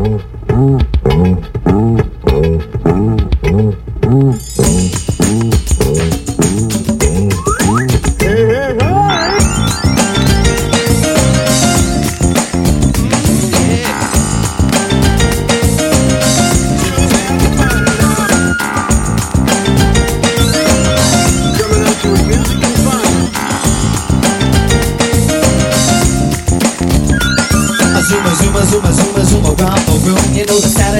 음, 음, 음, 음.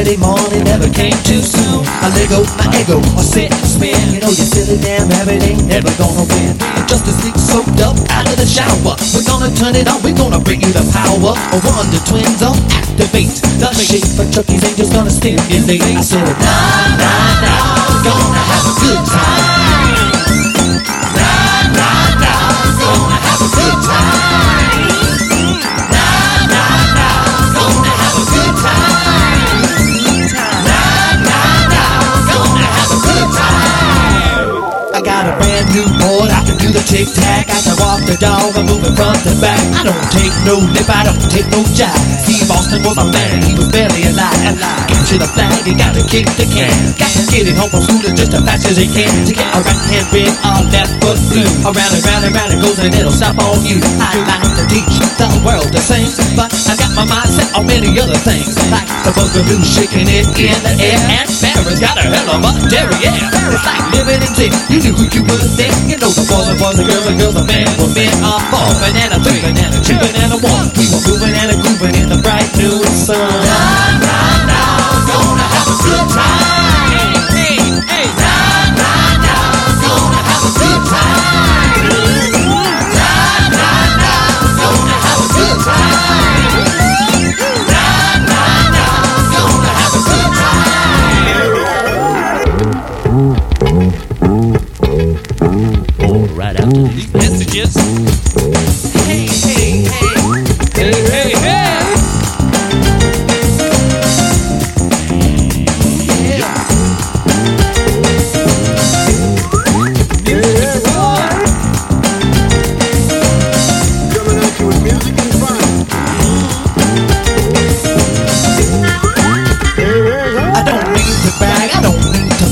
Saturday morning never came too soon. I let go my ego, I sit and spin. You know you silly damn rabbit ain't never gonna win. Just as leak soaked up out of the shower. We're gonna turn it on, we're gonna bring you the power. A wonder twins on activate. The shape of Chucky's just gonna stimulate. I said, nah, nah, nah, gonna have a good time. Got a brand new board, I can do the tic tac, I can walk the dog, I'm moving front to back. I don't take no lip, I don't take no jive. Steve Austin was my man, he was barely alive. Capture the flag, he gotta kick the can. Got to get it home from school just as fast as he can. To get a right hand red, a left foot blue. Around and round and round it goes and it'll stop on you. I like to teach the world the same, but I got my mind set on many other things. Like the boogaloo shaking it in the air, and Barron's got a hell of a derriere. It's like living in sin, you knew who you were then. You know the boys, the boys, the girls, the girls, the men were men. A four, banana, three, banana, two, banana, one.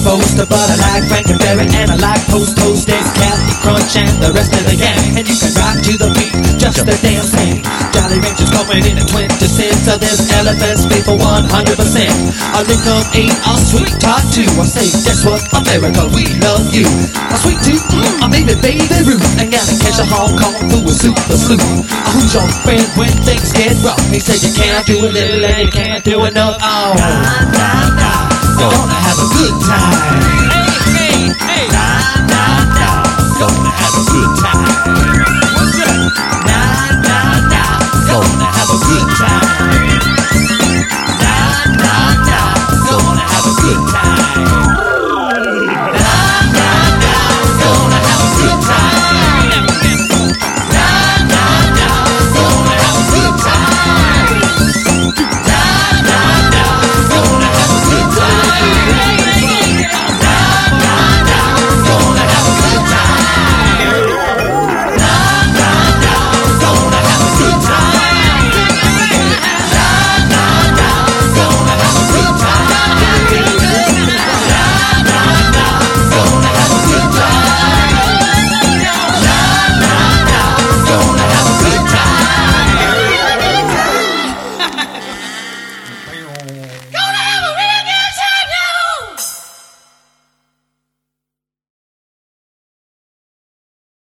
Boast, but I like Frankenberry and I like Post Toast and Cap'n Crunch and the rest of the gang. And you can rock to the beat, just the damn thing. Jolly Ranchers going in at 20 cents, so there's elephants pay for 100%. A liquor ain't a sweet talk too. I say, guess what? America, we love you. A sweet tooth, mm, I'm baby baby Ruth. And gotta catch a Hong Kong Phooey with super sleuth. Uh, who's your friend when things get rough? He said you can't do a little and you can't do enough. Oh, nah, nah, nah. We're gonna have a good time. Hey, hey, hey. Nah, nah, nah. Gonna have a good time.